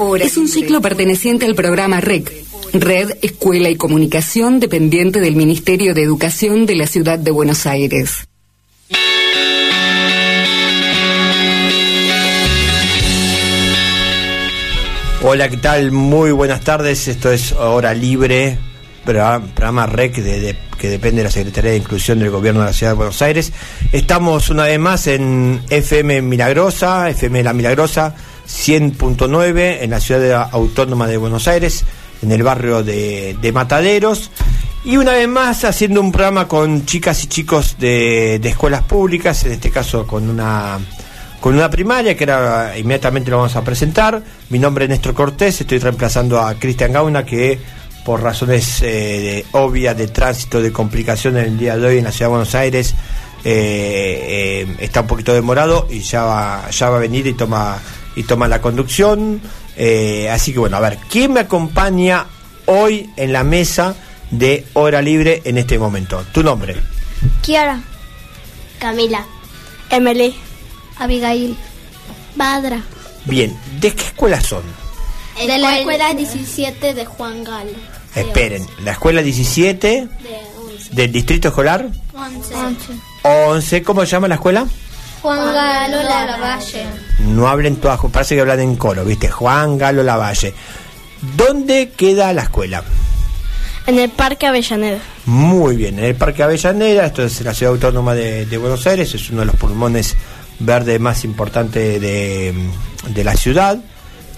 es un ciclo perteneciente al programa REC, Red Escuela y Comunicación, dependiente del Ministerio de Educación de la Ciudad de Buenos Aires. Hola, ¿qué tal? Muy buenas tardes. Esto es Hora Libre, programa REC que depende de la Secretaría de Inclusión del Gobierno de la Ciudad de Buenos Aires. Estamos una vez más en FM Milagrosa, FM La Milagrosa 100.9 en la Ciudad Autónoma de Buenos Aires, en el barrio de, Mataderos. Y una vez más haciendo un programa con chicas y chicos de, de escuelas públicas, en este caso con una con una primaria que era inmediatamente lo vamos a presentar. Mi nombre es Néstor Cortés, estoy reemplazando a Cristian Gauna que por razones eh, obvias de tránsito, de complicación en el día de hoy en la ciudad de Buenos Aires eh, eh, está un poquito demorado y ya va, ya va a venir y toma y toma la conducción. así que bueno, a ver, ¿quién me acompaña hoy en la mesa de hora libre en este momento? Tu nombre. Kiara. Camila. Emily. Abigail. Badra. Bien, ¿de qué escuela son? De la escuela 17 de Juan Galo. Esperen, la escuela 17 del distrito escolar 11. 11. ¿Cómo se llama la escuela? Juan Galo Lavalle. No hablen todas, parece que hablan en coro, ¿viste? Juan Galo Lavalle. ¿Dónde queda la escuela? En el Parque Avellaneda. Muy bien, en el Parque Avellaneda, esto es la ciudad autónoma de, de Buenos Aires, es uno de los pulmones verde más importante de, de la ciudad.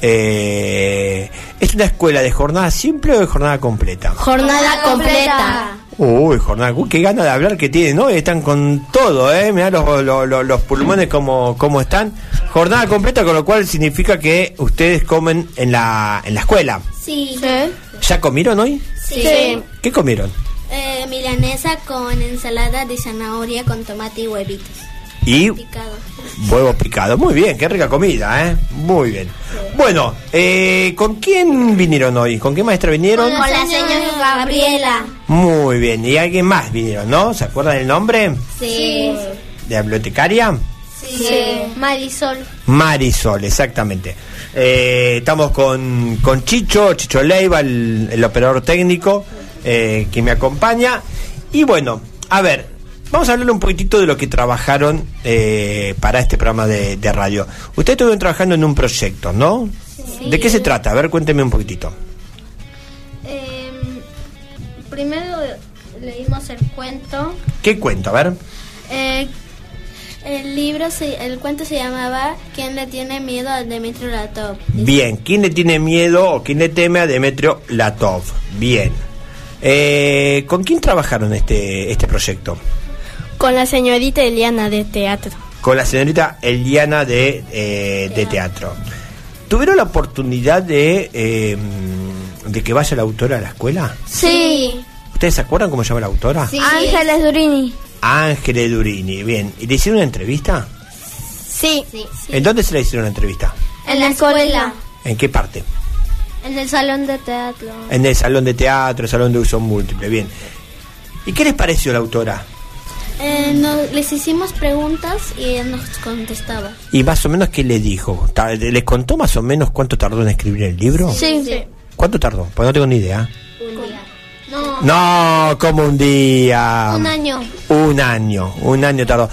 Eh, ¿Es una escuela de jornada simple o de jornada completa? Jornada completa. Uy, jornada, qué gana de hablar que tienen, ¿no? Están con todo, ¿eh? Mirá los, los, los pulmones como, como están. Jornada completa, con lo cual significa que ustedes comen en la, en la escuela. Sí. ¿Ya comieron hoy? Sí. ¿Qué comieron? Eh, milanesa con ensalada de zanahoria con tomate y huevitos. Y Picado. huevo picado. Muy bien, qué rica comida, ¿eh? Muy bien. Bueno, eh, ¿con quién vinieron hoy? ¿Con qué maestra vinieron? Con la señora Gabriela. Muy bien, y alguien más vinieron, ¿no? ¿Se acuerdan el nombre? Sí. ¿De la bibliotecaria? Sí. Marisol. Marisol, exactamente. Eh, estamos con, con Chicho, Chicho Leiva, el, el operador técnico eh, que me acompaña. Y bueno, a ver, Vamos a hablar un poquitito de lo que trabajaron eh, para este programa de, de, radio. Ustedes estuvieron trabajando en un proyecto, ¿no? Sí. ¿De qué se trata? A ver, cuénteme un poquitito. Eh, primero leímos el cuento. ¿Qué cuento? A ver. Eh, el libro, se, el cuento se llamaba ¿Quién le tiene miedo a Demetrio Latov? Bien, ¿quién le tiene miedo o quién le teme a Demetrio Latov? Bien. Eh, ¿Con quién trabajaron este, este proyecto? Con la señorita Eliana de teatro. Con la señorita Eliana de, eh, de teatro. ¿Tuvieron la oportunidad de, eh, de que vaya la autora a la escuela? Sí. ¿Ustedes se acuerdan cómo se llama la autora? sí. Ángeles Durini. Ángeles Durini, bien. ¿Y le hicieron una entrevista? Sí. ¿En dónde se le hicieron una entrevista? En la escuela. ¿En qué parte? En el salón de teatro. En el salón de teatro, el salón de uso múltiple, bien. ¿Y qué les pareció la autora? Eh, no, les hicimos preguntas y ella nos contestaba. ¿Y más o menos qué le dijo? ¿Les contó más o menos cuánto tardó en escribir el libro? Sí. ¿Cuánto tardó? Pues no tengo ni idea. Un día. No. No, como un día. Un año. Un año, un año tardó.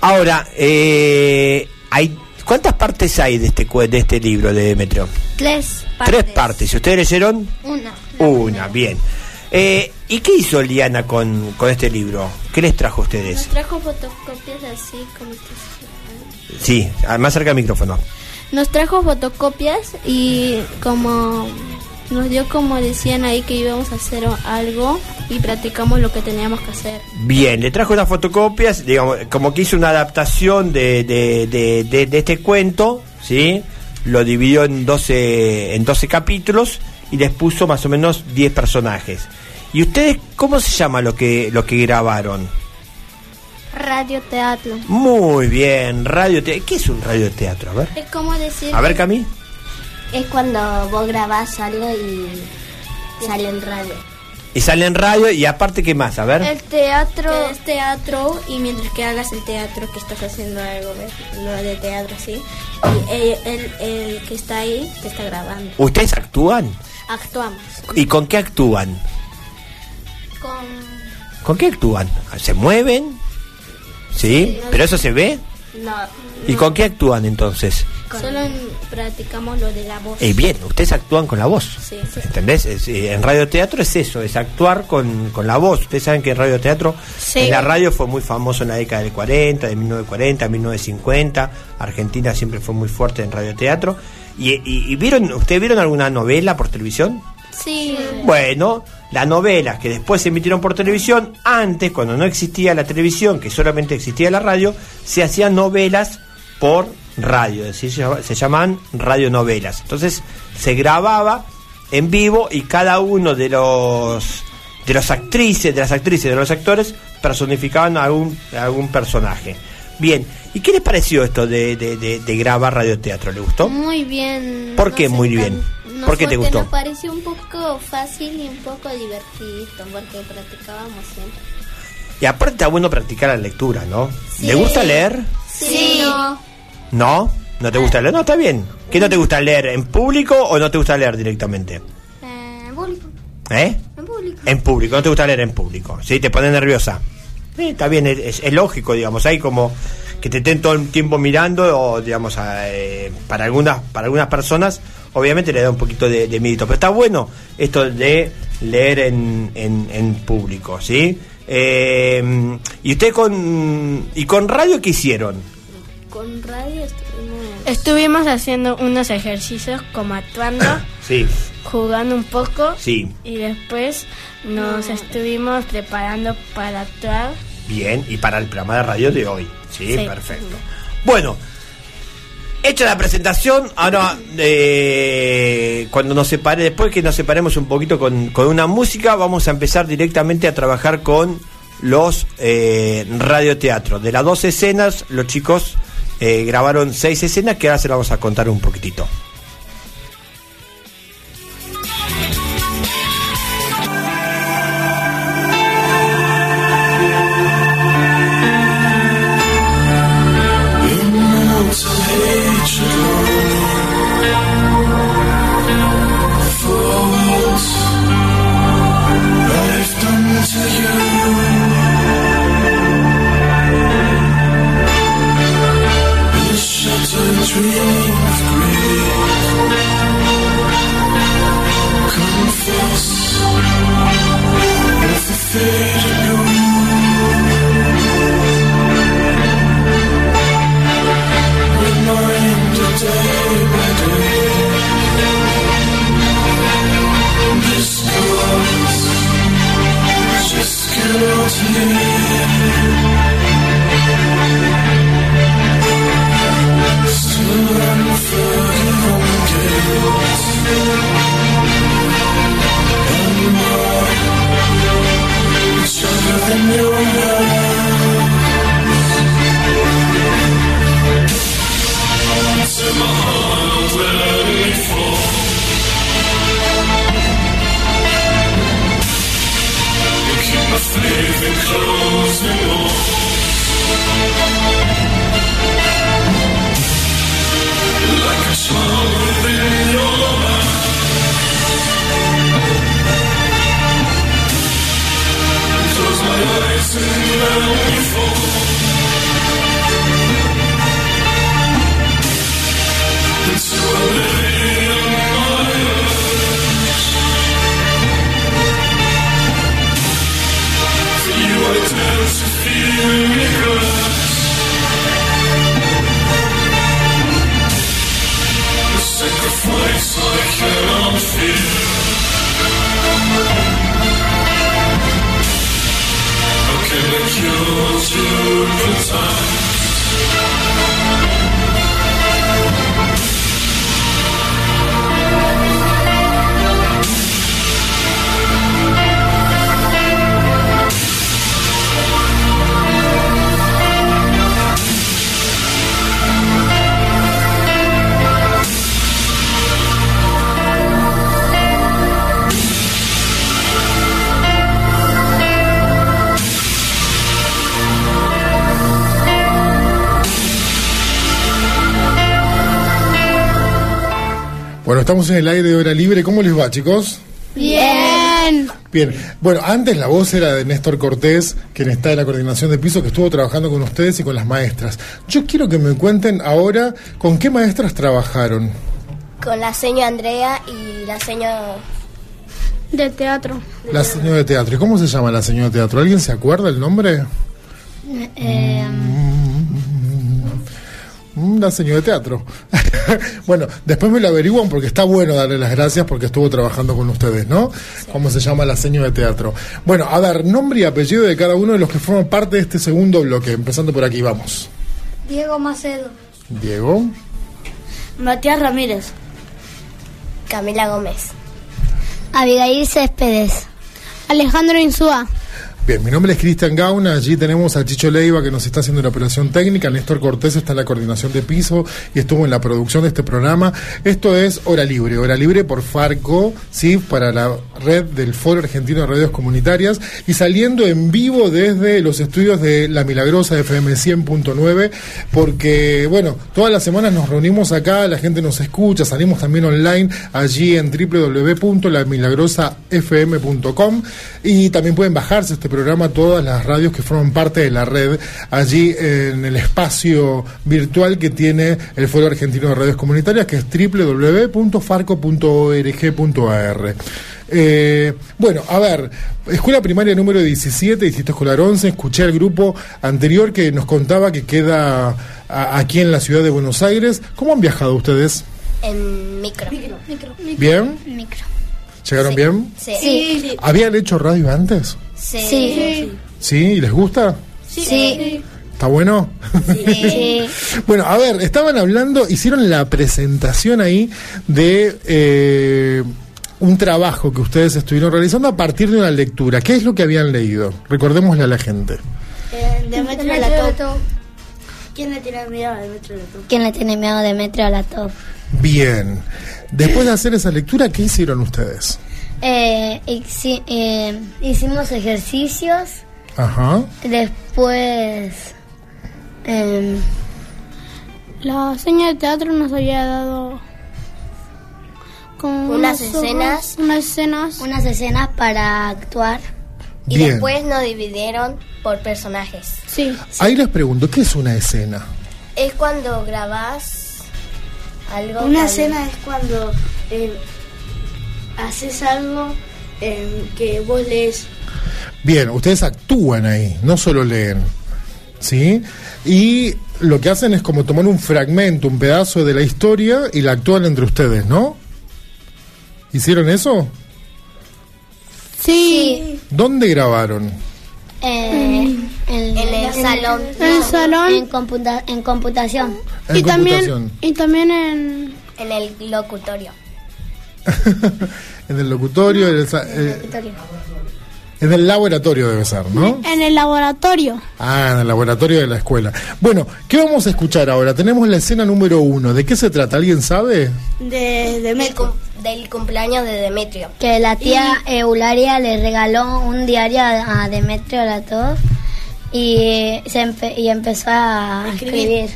Ahora, eh, hay, ¿cuántas partes hay de este, cue- de este libro de Demetrio? Tres Tres partes. ¿Y ustedes leyeron? Una. Una, bien. Eh, ¿Y qué hizo Liana con, con este libro? ¿Qué les trajo a Nos ustedes? trajo fotocopias así como que- Sí, más cerca del micrófono. Nos trajo fotocopias y como nos dio como decían ahí que íbamos a hacer algo y practicamos lo que teníamos que hacer. Bien, le trajo unas fotocopias, digamos, como que hizo una adaptación de, de, de, de- de este cuento, ¿sí? Lo dividió en 12, en 12 capítulos y les puso más o menos 10 personajes. ¿Y ustedes cómo se llama lo que, lo que grabaron? Radio teatro. Muy bien, radio teatro. ¿Qué es un radio teatro? A ver. Es como decir A ver, Cami. es cuando vos grabás algo y sale en radio. Y sale en radio y aparte, ¿qué más? A ver. El teatro. es teatro y mientras que hagas el teatro que estás haciendo algo, ¿ves? Lo de teatro, sí. Y el, el, que está ahí te está grabando. ¿Ustedes actúan? Actuamos. ¿Y con qué actúan? Con... ¿Con qué actúan? ¿Se mueven? ¿Sí? ¿Pero eso se ve? No. ¿Y con qué actúan entonces? Solo practicamos lo de la voz. Eh, bien, ustedes actúan con la voz. Sí. ¿Entendés? Eh, en radioteatro es eso, es actuar con, con la voz. Ustedes saben que en radioteatro, en la radio fue muy famoso en la década del 40, de 1940, 1950. Argentina siempre fue muy fuerte en radioteatro. ¿Y, y, vieron, ustedes vieron alguna novela por televisión? Sí. Bueno, las novelas que después se emitieron por televisión, antes, cuando no existía la televisión, que solamente existía la radio, se hacían novelas por radio, es decir, se llamaban radionovelas. Entonces se grababa en vivo y cada uno de los de las actrices, de las actrices, de los actores personificaban a algún, algún personaje. Bien, ¿y qué les pareció esto de, de, grabar radioteatro? ¿Le gustó? Muy bien. ¿Por qué muy bien? ¿Por qué te gustó? Nos pareció un poco fácil y un poco divertido porque practicábamos siempre. Y aparte está bueno practicar la lectura, ¿no? ¿Le gusta leer? Sí. ¿No? ¿No te gusta leer? No, está bien. ¿Qué no te gusta leer? ¿En público o no te gusta leer directamente? Eh, en público. ¿Eh? En público. En público, no te gusta leer en público. ¿Sí? ¿Te pone nerviosa? Sí, está bien, es, lógico, digamos. Hay como que te estén todo el tiempo mirando o, digamos, eh, para, algunas, para algunas personas, obviamente le da un poquito de, de mérito. Pero está bueno esto de leer en, en, en público, ¿sí? Eh, ¿Y usted con, y con radio qué hicieron? con radio estuvimos... haciendo unos ejercicios como actuando, sí. jugando un poco sí. y después nos estuvimos preparando para actuar. Bien, y para el programa de radio de hoy. Sí, perfecto. Bueno, hecha la presentación, ahora eh, cuando nos separe, después que nos separemos un poquito con, con una música, vamos a empezar directamente a trabajar con los eh, radioteatros. De las dos escenas, los chicos eh, grabaron seis escenas que ahora se las vamos a contar un poquitito. Estamos en el aire de hora libre. ¿Cómo les va, chicos? Bien. Bien. Bueno, antes la voz era de Néstor Cortés, quien está en la coordinación de piso, que estuvo trabajando con ustedes y con las maestras. Yo quiero que me cuenten ahora con qué maestras trabajaron. Con la señora Andrea y la señora... De teatro. La señora de teatro. ¿Y cómo se llama la señora de teatro? ¿Alguien se acuerda el nombre? Eh, Mm, La señora de teatro. bueno, después me lo averiguan porque está bueno darle las gracias porque estuvo trabajando con ustedes, ¿no? ¿Cómo se llama la señora de teatro? Bueno, a ver, nombre y apellido de cada uno de los que forman parte de este segundo bloque. Empezando por aquí, vamos. Diego Macedo. Diego. Matías Ramírez. Camila Gómez. Abigail Céspedes. Alejandro Insúa. Bien, mi nombre es Cristian Gauna, allí tenemos a Chicho Leiva que nos está haciendo la operación técnica, Néstor Cortés está en la coordinación de piso y estuvo en la producción de este programa. Esto es Hora Libre, Hora Libre por Farco, ¿sí? para la red del Foro Argentino de Radios Comunitarias. Y saliendo en vivo desde los estudios de La Milagrosa FM 100.9 porque, bueno, todas las semanas nos reunimos acá, la gente nos escucha, salimos también online allí en www.lamilagrosafm.com y también pueden bajarse este programa todas las radios que forman parte de la red allí en el espacio virtual que tiene el Foro Argentino de Radios Comunitarias que es www.farco.org.ar. Eh, bueno, a ver, escuela primaria número 17, distrito escolar 11, escuché al grupo anterior que nos contaba que queda a- aquí en la ciudad de Buenos Aires. ¿Cómo han viajado ustedes? En micro. ¿Bien? Micro. ¿Llegaron bien? Sí. Sí. ¿Habían hecho radio antes? Sí. Sí. ¿Sí? ¿Y les gusta? Sí. ¿Está bueno? Sí. Bueno, a ver, estaban hablando, hicieron la presentación ahí de eh, un trabajo que ustedes estuvieron realizando a partir de una lectura. ¿Qué es lo que habían leído? Recordémosle a la gente. Demetrio Latov. ¿Quién le tiene miedo a Demetrio Latov? ¿Quién le tiene miedo a Demetrio Latov? Bien. Después de hacer esa lectura, ¿qué hicieron ustedes? Eh, hici- eh, hicimos ejercicios. Ajá. Después. em, La señora de teatro nos había dado como Unas escenas. unas escenas. unas escenas para actuar. Y Bien. después nos dividieron por personajes. Sí. Ahí les pregunto, ¿qué es una escena? Es cuando grabás algo. Una escena es cuando eh, haces algo eh, que vos lees. Bien, ustedes actúan ahí, no solo leen. ¿Sí? Y lo que hacen es como tomar un fragmento, un pedazo de la historia y la actúan entre ustedes, ¿no? ¿Hicieron eso? Sí. ¿Dónde grabaron? Eh, En el salón. En el salón. En, computa- en computación. En y también computación. y también en En el locutorio. en el locutorio, en el, sa- eh, en el laboratorio debe ser, ¿no? en el laboratorio. Ah, en el laboratorio de la escuela. Bueno, ¿qué vamos a escuchar ahora? Tenemos la escena número uno. ¿De qué se trata? ¿Alguien sabe? De Del, Demetrio. cum- del cumpleaños de Demetrio. Que la tía Eularia le regaló un diario a, a Demetrio Latov y, se empe- y empezó a escribir.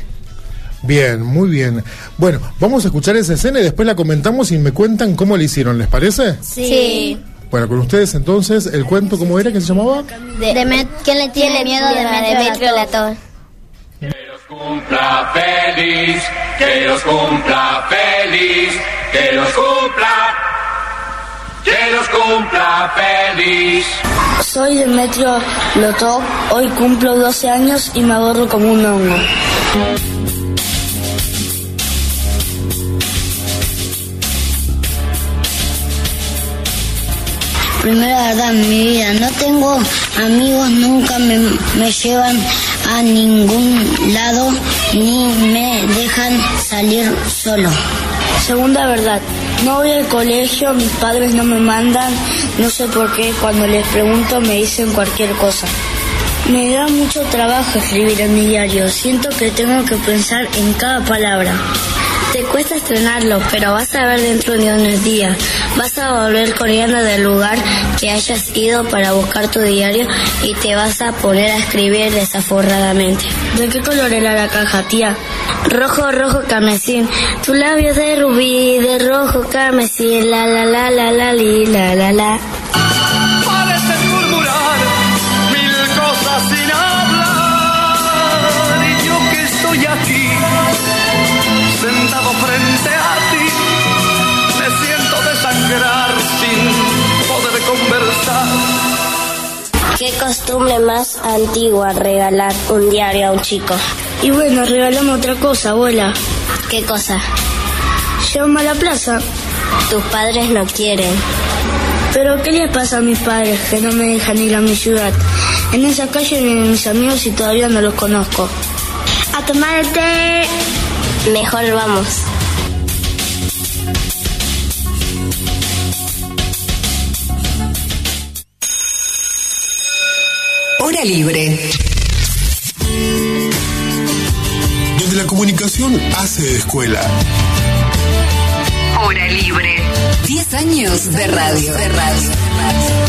Bien, muy bien. Bueno, vamos a escuchar esa escena y después la comentamos y me cuentan cómo la hicieron, ¿les parece? Sí. Bueno, con ustedes entonces, el cuento, ¿cómo era que se llamaba? De, ¿Quién le tiene miedo a Demetrio, Latov? cumpla feliz, que los cumpla feliz, que los cumpla, que los cumpla feliz. Soy Demetrio Lotov. Hoy cumplo 12 años y me aborro como un hongo. Primera verdad en mi vida, no tengo amigos, nunca me, me llevan a ningún lado ni me dejan salir solo. Segunda verdad, no voy al colegio, mis padres no me mandan, no sé por qué, cuando les pregunto me dicen cualquier cosa. Me da mucho trabajo escribir en mi diario, siento que tengo que pensar en cada palabra. Te cuesta estrenarlo, pero vas a ver dentro de unos días. Vas a volver corriendo del lugar que hayas ido para buscar tu diario y te vas a poner a escribir desaforradamente. ¿De qué color era la caja, tía? Rojo, rojo, carmesí. Tu labio de rubí, de rojo, carmesí. La, la, la, la, la, li, la, la, la. Frente a ti, me siento desangrar sin poder conversar. ¿Qué costumbre más antigua regalar un diario a un chico? Y bueno, regalamos otra cosa, abuela. ¿Qué cosa? Llévame a la plaza. Tus padres no quieren. Pero ¿qué les pasa a mis padres que no me dejan ir a mi ciudad? En esa calle viven mis amigos y todavía no los conozco. A tomar el té. Mejor vamos. Hora libre. Donde la comunicación hace escuela. Hora libre. 10 años de radio. De radio.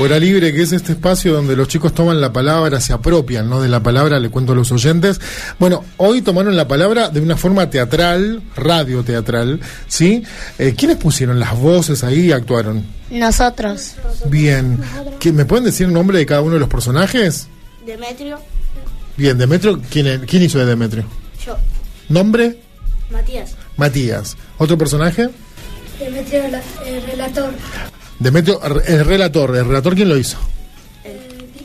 Hora Libre, que es este espacio donde los chicos toman la palabra, se apropian ¿no? de la palabra, le cuento a los oyentes. Bueno, hoy tomaron la palabra de una forma teatral, radio teatral, ¿sí? Eh, ¿Quiénes pusieron las voces ahí y actuaron? Nosotros. Bien. ¿Qué- ¿Me pueden decir el nombre de cada uno de los personajes? Demetrio, Bien, Demetrio, ¿quién, quién hizo de Demetrio? yo, ¿Nombre? Matías. Matías. ¿Otro personaje? Demetrio, el relator. Demetrio, el relator. ¿El relator quién lo hizo?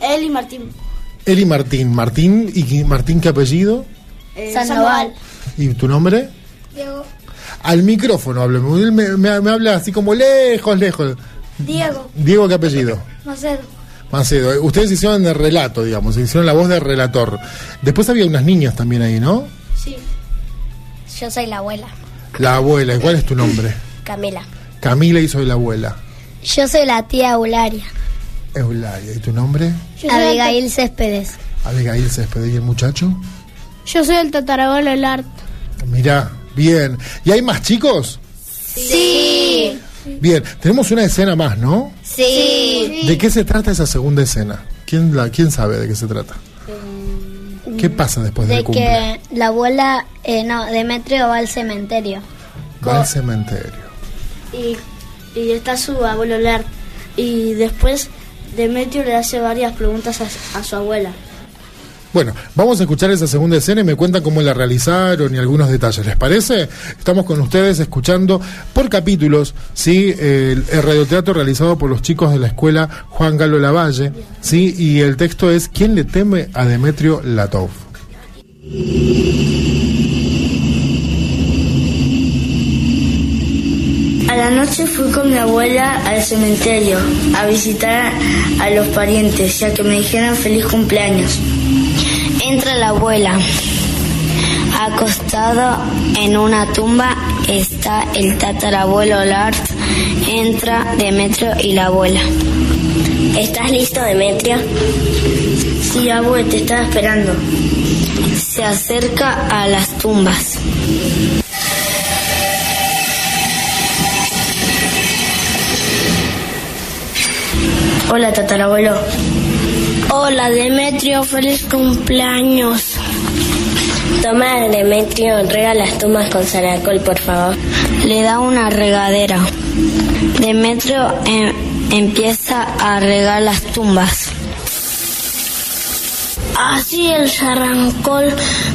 Él y Martín. Eli Martín. Martín, ¿y Martín qué apellido? Eh, Sandoval. ¿Y tu nombre? Diego. Al micrófono hábleme. Él me, me- me habla así como lejos, lejos. Diego. Diego, ¿qué apellido? Macedo. Macedo. Eh, Ustedes hicieron el relato, digamos, hicieron la voz del relator. Después había unas niñas también ahí, ¿no? Sí. Yo soy la abuela, La abuela. ¿Y cuál es tu nombre? Camila. Camila hizo de la abuela. Yo soy la tía Eularia. Eulalia. ¿Y tu nombre? El, Abigail Céspedes. Abigail Céspedes. ¿Y el muchacho? yo soy el tatarabuelo del arte. Mirá, bien. ¿Y hay más chicos? Sí. Bien, tenemos una escena más, ¿no? Sí. ¿De qué se trata esa segunda escena? ¿Quién, la, quién sabe de qué se trata? ¿Qué pasa después De del cumple? que la abuela, eh, no, Demetrio va al cementerio. Va al cementerio. Y, y está su abuelo Lart. Y después Demetrio le hace varias preguntas a, a su abuela. Bueno, vamos a escuchar esa segunda escena y me cuentan cómo la realizaron y algunos detalles. ¿Les parece? Estamos con ustedes escuchando por capítulos, ¿sí? El, el radioteatro realizado por los chicos de la escuela Juan Galo Lavalle, ¿sí? Y el texto es ¿Quién le teme a Demetrio Latov? A la noche fui con mi abuela al cementerio a visitar a los parientes, ya que me dijeron feliz cumpleaños. Entra la abuela. Acostado en una tumba está el tatarabuelo Lart. Entra Demetrio y la abuela. ¿Estás listo, Demetrio? Sí, abue, te estaba esperando. Se acerca a las tumbas. Hola, tatarabuelo. Hola, Demetrio, feliz cumpleaños. Toma, Demetrio, rega las tumbas con saracol, por favor. Le da una regadera. Demetrio em- empieza a regar las tumbas. Así el Sarrancol,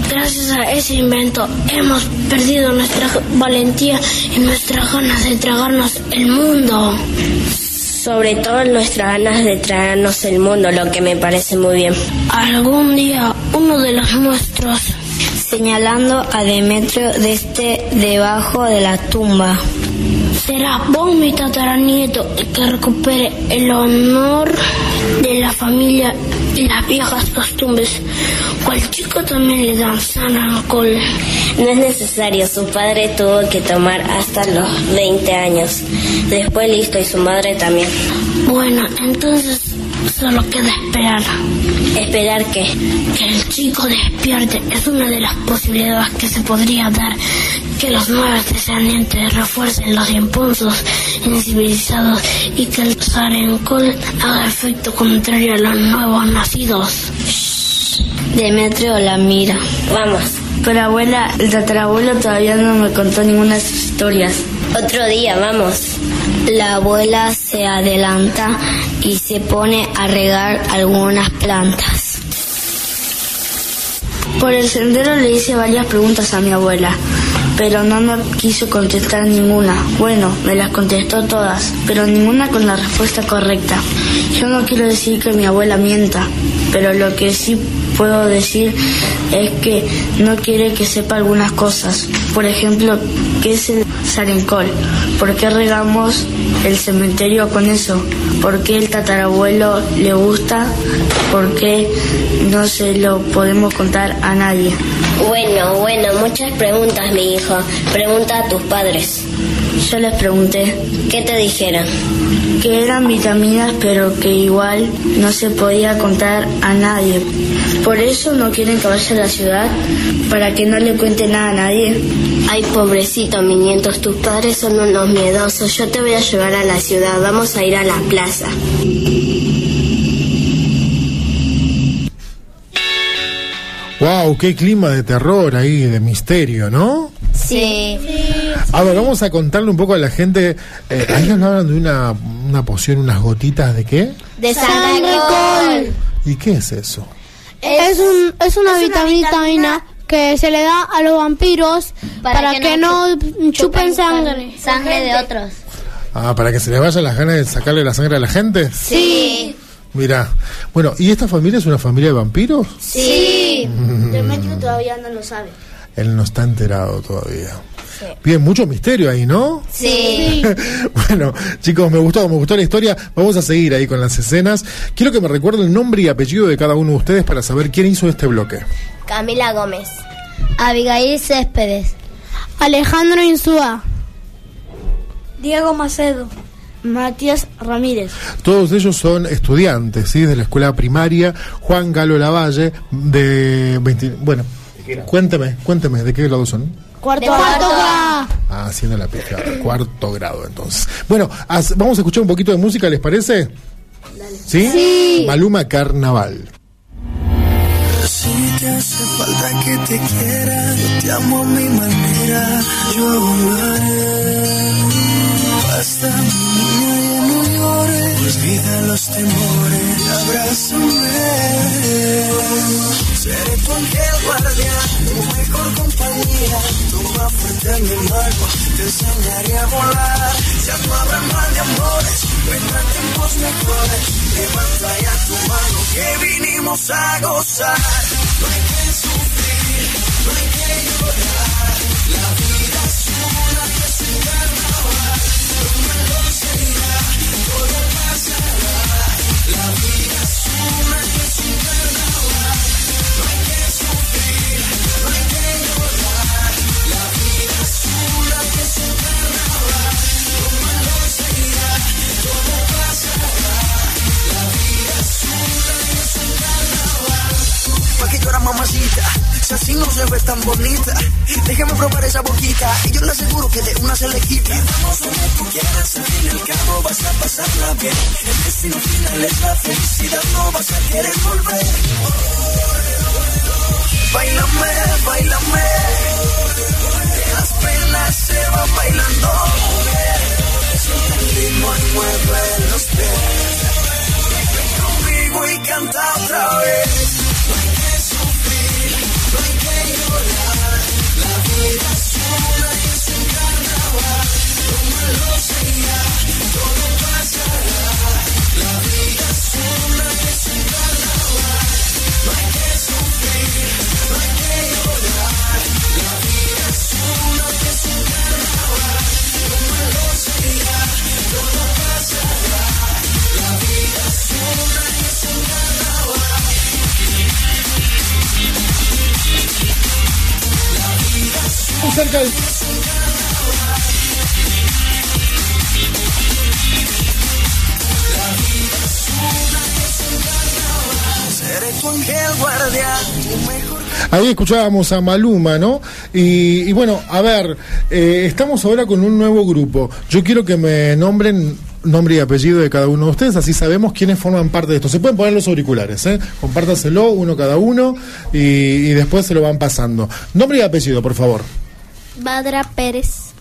gracias a ese invento, hemos perdido nuestra valentía y nuestras ganas de tragarnos el mundo. Sobre todo nuestras ganas de traernos el mundo, lo que me parece muy bien. Algún día uno de los nuestros Señalando a Demetrio desde debajo de la tumba. será vos, mi tataranieto, el que recupere el honor de la familia y las viejas costumbres. Cual chico también le dan sana alcohol. No es necesario, su padre tuvo que tomar hasta los 20 años. Después listo, y su madre también. Bueno, entonces solo queda esperar. ¿Esperar qué? Que el chico despierte es una de las posibilidades que se podría dar. Que los nuevos descendientes refuercen los impulsos incivilizados y que el Sarencol haga efecto contrario a los nuevos nacidos. Demetrio la mira. Vamos. Pero abuela, el tatarabuelo todavía no me contó ninguna de sus historias. Otro día, vamos. La abuela se adelanta y se pone a regar algunas plantas. Por el sendero le hice varias preguntas a mi abuela, pero no me quiso contestar ninguna. Bueno, me las contestó todas, pero ninguna con la respuesta correcta. Yo no quiero decir que mi abuela mienta, pero lo que sí puedo decir es que no quiere que sepa algunas cosas. Por ejemplo, ¿qué es el ¿Por qué regamos el cementerio con eso? ¿Por qué el tatarabuelo le gusta? ¿Por qué no se lo podemos contar a nadie? Bueno, bueno, muchas preguntas, mi hijo. Pregunta a tus padres. Yo les pregunté. ¿Qué te dijeron? Que eran vitaminas, pero que igual no se podía contar a nadie. Por eso no quieren que vaya a la ciudad, para que no le cuente nada a nadie. Ay, pobrecito, mi nietos, tus padres son unos miedosos. Yo te voy a llevar a la ciudad. Vamos a ir a la plaza. Wow, qué clima de terror ahí, de misterio, ¿no? Sí. A ver, vamos a contarle un poco a la gente. Eh, ahí nos hablan de una, una poción, unas gotitas de qué? De sangre ¿Y qué es eso? Es, un, es una vitamina que se le da a los vampiros para, que, no chupen sangre. Sangre de otros. Ah, para que se le vayan las ganas de sacarle la sangre a la gente. Sí. Mira, bueno, ¿y esta familia es una familia de vampiros? Sí. Demetrio todavía no lo sabe. Él no está enterado todavía. Bien, mucho misterio ahí, ¿no? Sí. bueno, chicos, me gustó, me gustó la historia. Vamos a seguir ahí con las escenas. Quiero que me recuerden el nombre y apellido de cada uno de ustedes para saber quién hizo este bloque. Camila Gómez. Abigail Céspedes. Alejandro Insúa. Diego Macedo. Matías Ramírez. Todos ellos son estudiantes, ¿sí? De la escuela primaria Juan Galo Lavalle, de 20... Bueno, cuénteme, cuénteme, ¿de qué grado son? Cuarto, grado. Ah, haciendo la pija, cuarto grado entonces. Bueno, as- vamos a escuchar un poquito de música, ¿les parece? ¿Sí? Sí. Maluma Carnaval. Si te hace falta que te quiera, yo te amo a mi manera, yo lo haré. Basta, mi niña, llores, olvida los temores, abrázame. Seré tu ángel guardián, tu mejor compañía, toma fuerte mi mano, te enseñaré a volar. Ya no habrá mal de amores, vendrán tiempos mejores, levanta ya tu mano, que vinimos a gozar. No hay que sufrir, no hay que llorar, llora mamacita, si así no se ve tan bonita. Déjame probar esa boquita y yo le aseguro que de una se le quita. Vamos donde tú quieras, al fin y al cabo vas a pasarla bien. El destino final es la felicidad, no vas a querer volver. Bailame, bailame, que las penas se van bailando. Suelta el ritmo y mueve los pies. Ven conmigo y canta otra vez. Ahí escuchábamos a Maluma, ¿no? Y, bueno, a ver, eh, estamos ahora con un nuevo grupo. Yo quiero que me nombren nombre y apellido de cada uno de ustedes, así sabemos quiénes forman parte de esto. Se pueden poner los auriculares, ¿eh? Compártaselo uno cada uno y después se lo van pasando. Nombre y apellido, por favor. Badra Pérez.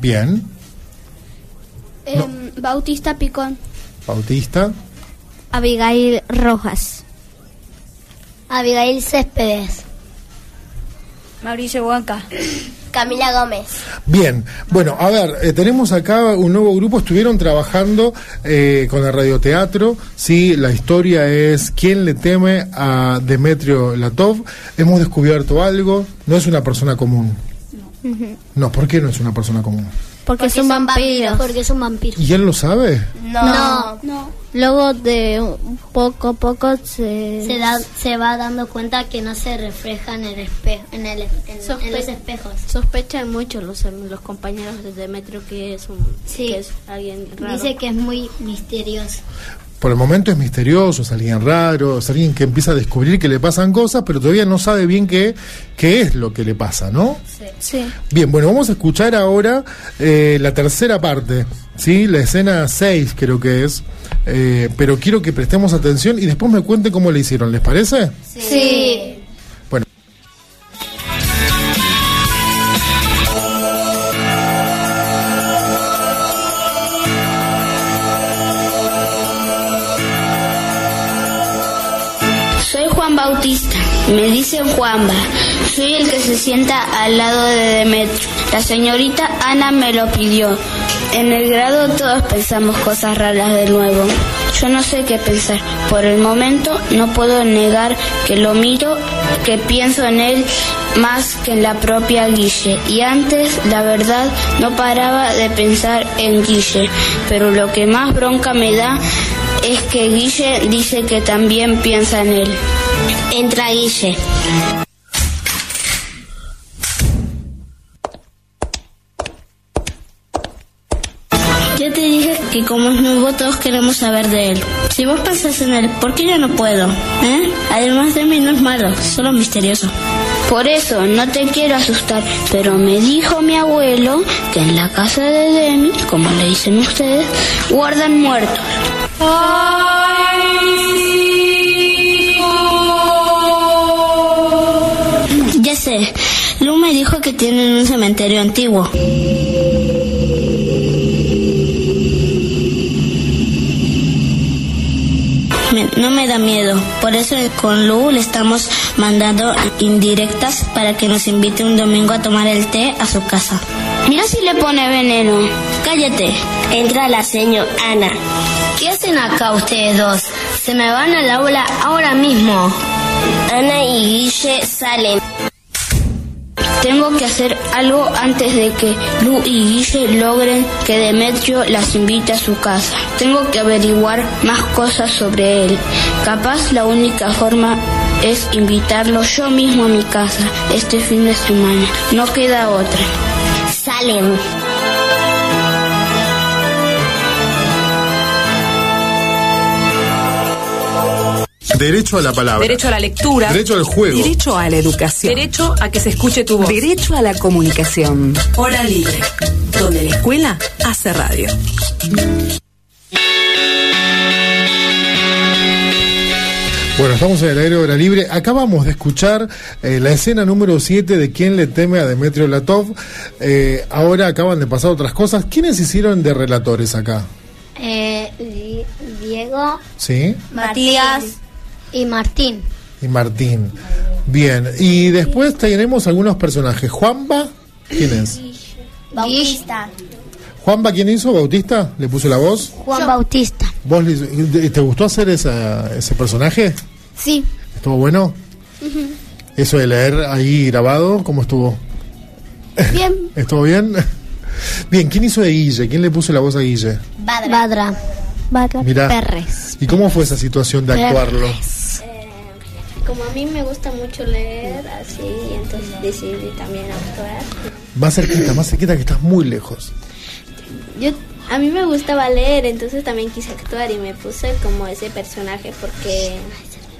Bien. Em, Bautista Picón. Bautista. Abigail Rojas. Abigail Céspedes. Mauricio Huanca. Camila Gómez. Bien, bueno, a ver, eh, tenemos acá un nuevo grupo, estuvieron trabajando eh, con el radioteatro, sí, la historia es ¿Quién le teme a Demetrio Latov? Hemos descubierto algo, no es una persona común. No, ¿por qué no es una persona común? Porque, son, vampiros. Porque es un vampiro. ¿Y él lo sabe? No. Luego de poco a poco se... Se, da, se va dando cuenta que no se refleja en el espejo, en, el, en, Sospe- en los espejos. Sospechan mucho los, los compañeros de Demetrio que es, un, Sí. que es alguien raro. Dice que es muy misterioso. Por el momento es misterioso, es alguien raro, es alguien que empieza a descubrir que le pasan cosas, pero todavía no sabe bien qué, qué es lo que le pasa, ¿no? Sí. Bien, bueno, vamos a escuchar ahora eh, la tercera parte, ¿sí? La escena 6 creo que es, eh, pero quiero que prestemos atención y después me cuenten cómo le hicieron, ¿les parece? Sí. Bueno. Me dicen Juanba. Soy el que se sienta al lado de Demetrio. La señorita Ana me lo pidió. En el grado todos pensamos cosas raras de nuevo. Yo no sé qué pensar. Por el momento no puedo negar que lo miro, que pienso en él más que en la propia Guille. Y antes, la verdad, no paraba de pensar en Guille. Pero lo que más bronca me da es que Guille dice que también piensa en él. Entra Guille. Yo te dije que como es nuevo todos queremos saber de él. Si vos pensás en él, ¿por qué yo no puedo? ¿Eh? Además de mí no es malo, solo misterioso. Por eso, no te quiero asustar, pero me dijo mi abuelo que en la casa de Demi, como le dicen ustedes, guardan muertos. Ya sé, Lu me dijo que tienen un cementerio antiguo. Me- no me da miedo, por eso con Lu le estamos mandando indirectas para que nos invite un domingo a tomar el té a su casa. Mira si le pone veneno. Cállate. Entra la señor Ana. ¿Qué hacen acá ustedes dos? Se me van al aula ahora mismo. Ana y Guille salen. Tengo que hacer algo antes de que Lu y Guille logren que Demetrio las invite a su casa. Tengo que averiguar más cosas sobre él. Capaz la única forma es invitarlo yo mismo a mi casa este fin de semana. No queda otra. Salen. Derecho a la palabra. Derecho a la lectura. Derecho al juego. Derecho a la educación. Derecho a que se escuche tu voz. Derecho a la comunicación. Hora libre, donde la escuela hace radio. Bueno, estamos en el aire de hora libre. Acabamos de escuchar eh, la escena número 7 de ¿Quién le teme a Demetrio Latov? Eh, ahora acaban de pasar otras cosas. ¿Quiénes hicieron de relatores acá? Eh, Diego, ¿Sí? Matías y Martín. Y Martín. Bien. Y después tenemos algunos personajes. Juanba, ¿quién es? Bautista. Juanba, ¿quién hizo? ¿Bautista? ¿Le puso la voz? Juan Bautista. ¿Vos le- te gustó hacer esa- ese personaje? Sí. ¿Estuvo bueno? Eso de leer ahí grabado, ¿cómo estuvo? Bien. ¿Estuvo bien? Bien, ¿quién hizo de Guille? ¿Quién le puso la voz a Guille? Badra. Badra Mirá. Pérez. ¿Y cómo fue esa situación de actuarlo? Como a mí me gusta mucho leer, así, entonces decidí también actuar. Más cerquita, más cerquita que estás muy lejos. Yo, a mí me gustaba leer, entonces también quise actuar y me puse como ese personaje porque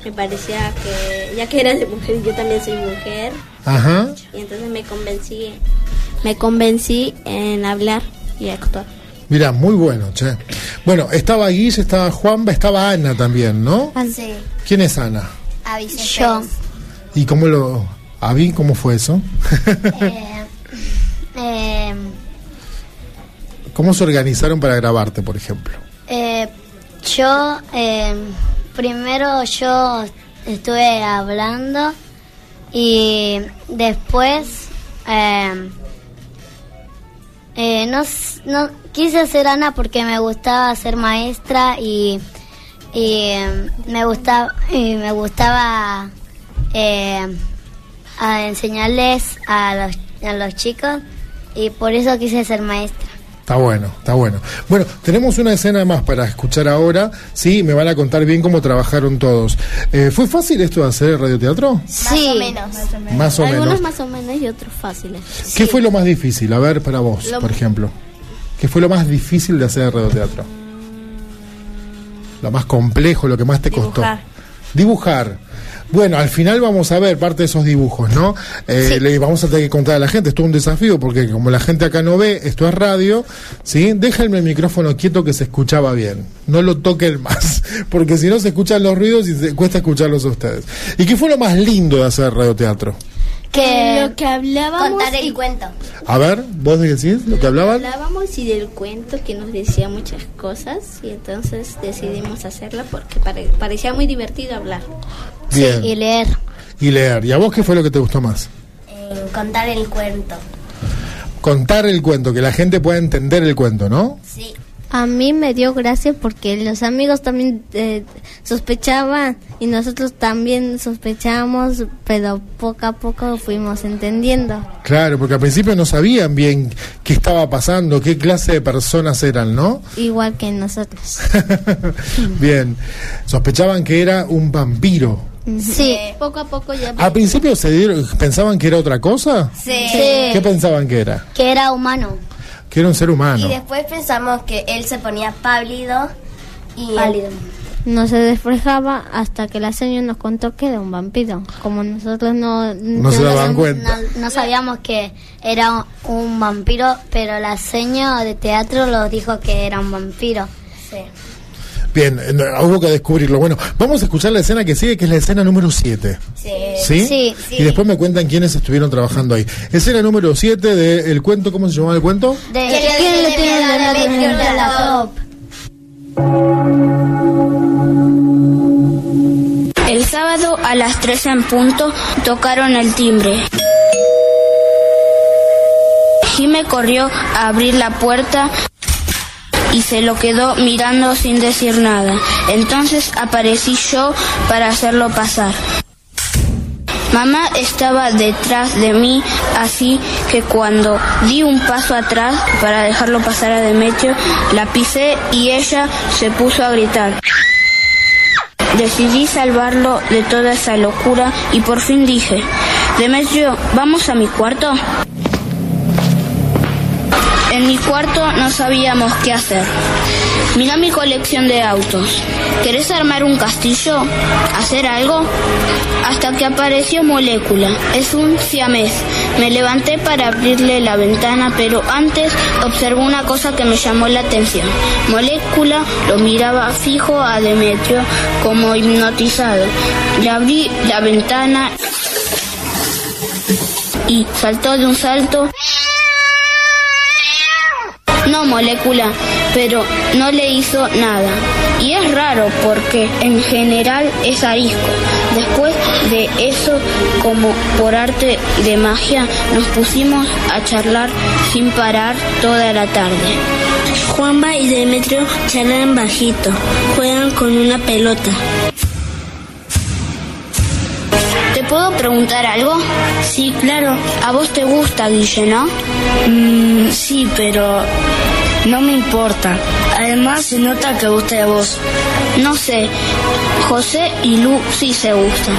me parecía que, ya que eras de mujer yo también soy mujer, Ajá. y entonces me convencí, me convencí en hablar y actuar. Mira, muy bueno, che. Bueno, estaba Guille, estaba Juanba, estaba Ana también, ¿no? Sí. ¿Quién es Ana? A Yo. ¿Y cómo lo... Avi, cómo fue eso? Eh, eh, ¿Cómo se organizaron para grabarte, por ejemplo? eh, yo, eh, primero yo estuve hablando y después eh, eh, no, no quise ser Ana porque me gustaba ser maestra y, y eh, me gustaba y me gustaba eh, a enseñarles a los, a los chicos y por eso quise ser maestra. Está bueno, está bueno. Bueno, tenemos una escena más para escuchar ahora. Sí, me van a contar bien cómo trabajaron todos. Eh, ¿Fue fácil esto de hacer radioteatro? Sí, Más o Algunos menos. más o menos y otros fáciles. ¿Qué fue lo más difícil? A ver, para vos, Lo- por ejemplo. ¿Qué fue lo más difícil de hacer radioteatro? Lo más complejo, lo que más te costó. Dibujar. Dibujar. Bueno, al final vamos a ver parte de esos dibujos, ¿no? Eh, Le vamos a tener que contar a la gente, esto es un desafío, porque como la gente acá no ve, esto es radio, ¿sí? Déjenme el micrófono quieto que se escuchaba bien. No lo toquen más, porque si no se escuchan los ruidos y se cuesta escucharlos a ustedes. ¿Y qué fue lo más lindo de hacer radioteatro? Que lo que hablábamos Contar el y- cuento. A ver, vos decís lo que hablaban. Hablábamos y del cuento que nos decía muchas cosas y entonces decidimos hacerla porque pare- parecía muy divertido hablar. Bien. Y leer. Y leer. ¿Y a vos qué fue lo que te gustó más? contar el cuento. Contar el cuento, que la gente pueda entender el cuento, ¿no? Sí. A mí me dio gracia porque los amigos también eh, sospechaban y nosotros también sospechábamos, pero poco a poco fuimos entendiendo. Claro, porque al principio no sabían bien qué estaba pasando, qué clase de personas eran, ¿no? Igual que nosotros. bien. Sospechaban que era un vampiro. Sí, poco a poco ya. Al principio se dieron, pensaban que era otra cosa. Sí. ¿Qué pensaban que era? Que era humano. Que era un ser humano. Y después pensamos que él se ponía pálido y pálido. No se desfrejaba hasta que la señora nos contó que era un vampiro. Como nosotros no... No se daban cuenta. No, no sabíamos que era un vampiro, pero la seño de teatro lo dijo que era un vampiro. Sí. Bien, eh, no, hubo que descubrirlo. Bueno, vamos a escuchar la escena que sigue, que es la escena número 7. Sí. ¿Sí? Sí, sí. Y después me cuentan quiénes estuvieron trabajando ahí. Escena número 7 del cuento, ¿cómo se llamaba el cuento? De ¿Quién le tiene la letra de la top? El sábado a las 3 en punto tocaron el timbre. Jime corrió a abrir la puerta y se lo quedó mirando sin decir nada. Entonces aparecí yo para hacerlo pasar. Mamá estaba detrás de mí, así que cuando di un paso atrás para dejarlo pasar a Demetrio, la pisé y ella se puso a gritar. Decidí salvarlo de toda esa locura y por fin dije, Demetrio, ¿vamos a mi cuarto? En mi cuarto no sabíamos qué hacer. Mira mi colección de autos. ¿Querés armar un castillo? ¿Hacer algo? Hasta que apareció Molécula. Es un siamés. Me levanté para abrirle la ventana, pero antes observé una cosa que me llamó la atención. Molécula lo miraba fijo a Demetrio como hipnotizado. Le abrí la ventana y saltó de un salto. No molécula, pero no le hizo nada. Y es raro porque en general es arisco. Después de eso, como por arte de magia, nos pusimos a charlar sin parar toda la tarde. Juanba y Demetrio charlan bajito, juegan con una pelota. ¿Te puedo preguntar algo? Sí, claro. A vos te gusta, Guille, ¿no? Mm, sí, pero no me importa. Además se nota que gusta de vos. No sé. José y Lu sí se gustan.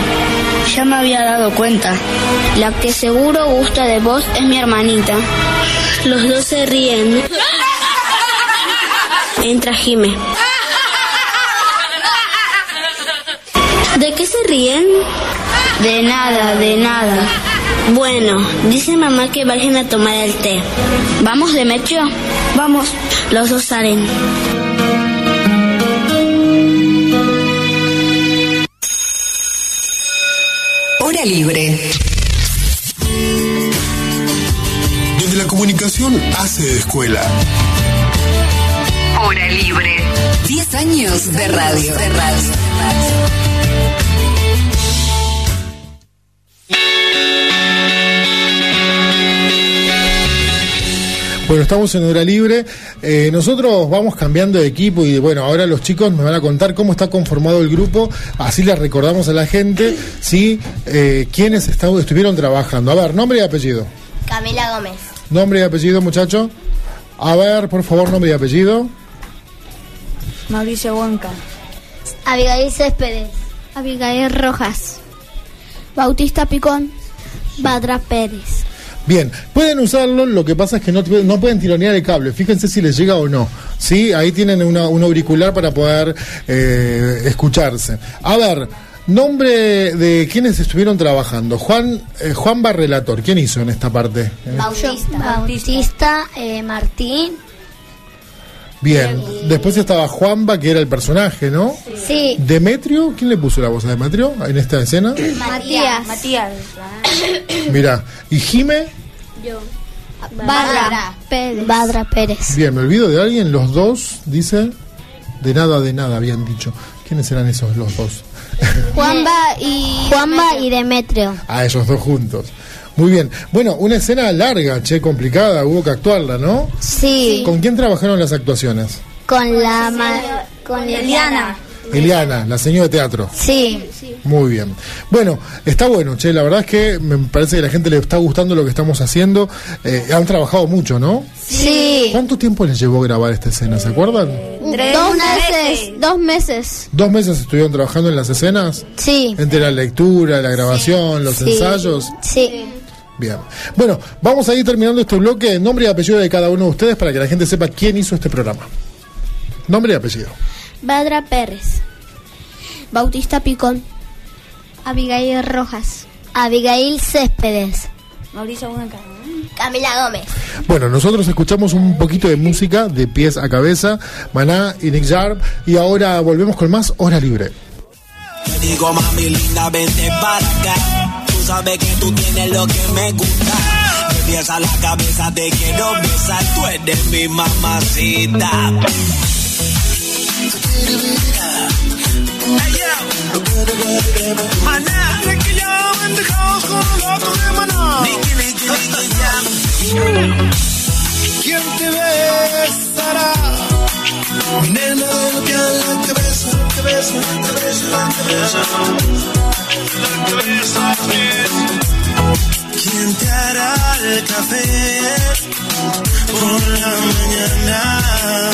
Ya me había dado cuenta. La que seguro gusta de vos es mi hermanita. Los dos se ríen. Entra Jime. ¿De qué se ríen? De nada, de nada. Bueno, dice mamá que vayan a tomar el té. ¿Vamos, Demetrio? Vamos, los dos salen. Hora libre. Donde la comunicación hace de escuela. Hora libre. 10 años de radio. De radio. Bueno, estamos en hora libre. Eh, nosotros vamos cambiando de equipo y bueno, ahora los chicos me van a contar cómo está conformado el grupo. Así les recordamos a la gente, sí, eh, quiénes está- estuvieron trabajando. A ver, nombre y apellido. Camila Gómez. Nombre y apellido, muchacho. A ver, por favor, nombre y apellido. Mauricio Huanca. Abigail Céspedes. Abigail Rojas. Bautista Picón. Badra Pérez. Bien, pueden usarlo, lo que pasa es que no, no pueden tironear el cable, fíjense si les llega o no. Sí, ahí tienen una- un auricular para poder eh, escucharse. A ver, nombre de quienes estuvieron trabajando. Juan, eh, Juan Barrelator, ¿quién hizo en esta parte? Bautista. Bautista, eh, Martín. Bien, después estaba Juanba, que era el personaje, ¿no? Sí. Demetrio, ¿quién le puso la voz a Demetrio en esta escena? Matías. Matías. Mira, y Jime, Yo. Badra Pérez. Badra Pérez. bien, me olvido de alguien, los dos, dice, de nada, de nada, habían dicho. ¿Quiénes eran esos los dos? Juanba y. Juanba y Demetrio. A esos dos juntos. Muy bien. Bueno, una escena larga, che, complicada, hubo que actuarla, ¿no? Sí. ¿Con quién trabajaron las actuaciones? Con la con Eliana. Eliana, la señora de teatro. Sí. Muy bien. Bueno, está bueno, che, la verdad es que me parece que a la gente le está gustando lo que estamos haciendo. Eh, han trabajado mucho, ¿no? Sí. ¿Cuánto tiempo les llevó grabar esta escena? ¿Se acuerdan? Dos meses. Dos meses. ¿Dos meses estuvieron trabajando en las escenas? Sí. Entre la lectura, la grabación, los Sí. ensayos. Sí. Bien. Bueno, vamos a ir terminando este bloque. Nombre y apellido de cada uno de ustedes para que la gente sepa quién hizo este programa. Nombre y apellido. Badra Pérez. Bautista Picón. Abigail Rojas. Abigail Céspedes. Mauricio. Camila Gómez. Bueno, nosotros escuchamos un poquito de música de pies a cabeza, Maná y Nick Jarb, y ahora volvemos con más Hora Libre. Te digo, mami linda, vente para acá. Tú sabes que tú tienes lo que me gusta. Me pies a la cabeza, te quiero besar. Tú eres mi mamacita. ¿Quién te besará? De. ¿Quién te hará el café por la mañana?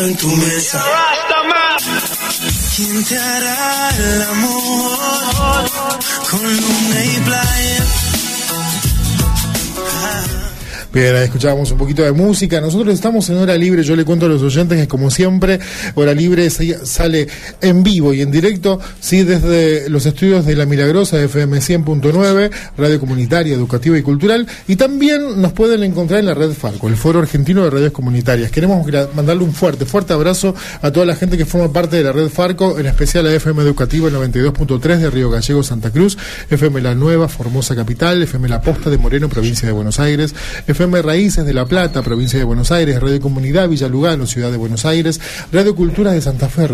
Plato en tu mesa. ¿Quién te hará el amor con luna y playa? Bien, ahí escuchábamos un poquito de música. Nosotros estamos en Hora Libre. Yo le cuento a los oyentes que, como siempre, Hora Libre sale en vivo y en directo, sí, desde los estudios de La Milagrosa FM 100.9, radio comunitaria, educativa y cultural. Y también nos pueden encontrar en la red Farco, el Foro Argentino de Radios Comunitarias. Queremos mandarle un fuerte, fuerte abrazo a toda la gente que forma parte de la red Farco, en especial a FM Educativa 92.3 de Río Gallegos, Santa Cruz, FM La Nueva, Formosa Capital, FM La Posta de Moreno, provincia de Buenos Aires, FM Raíces de La Plata, provincia de Buenos Aires, Radio Comunidad Villa Lugano, ciudad de Buenos Aires, Radio Cultura de Santa Fe,